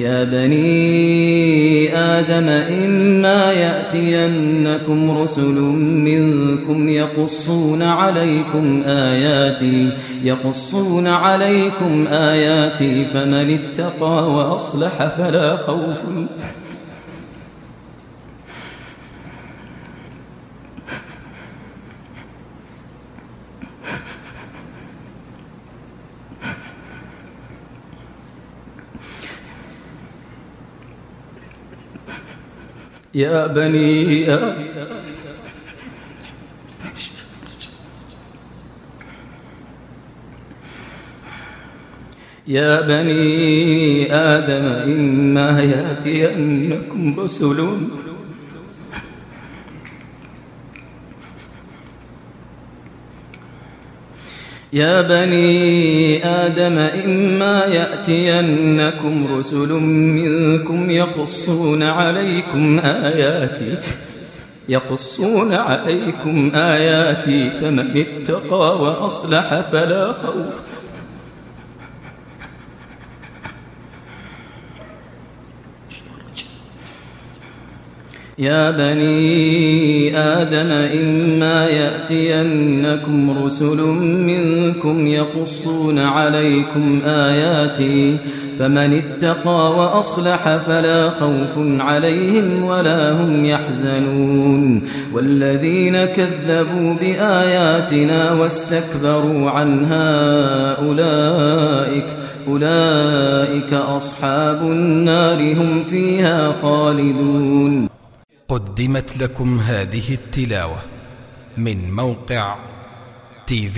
يا بني آدم إما يأتينكم رسل منكم يقصون عليكم آياتي يقصون عليكم آياتي فمن اتقى وأصلح فلا خوف. يا بني يا بني آدم إما يأتينكم رسل يا بني آدم إما يأتينكم رسل منكم يقصون عليكم آياتي يقصون عليكم آياتي فمن اتقى وأصلح فلا خوف يا بني آدم إما يأتينكم رسل منكم يقصون عليكم آياتي فمن اتقى وأصلح فلا خوف عليهم ولا هم يحزنون والذين كذبوا بآياتنا واستكبروا عنها أولئك أولئك أصحاب النار هم فيها خالدون قدمت لكم هذه التلاوة من موقع تي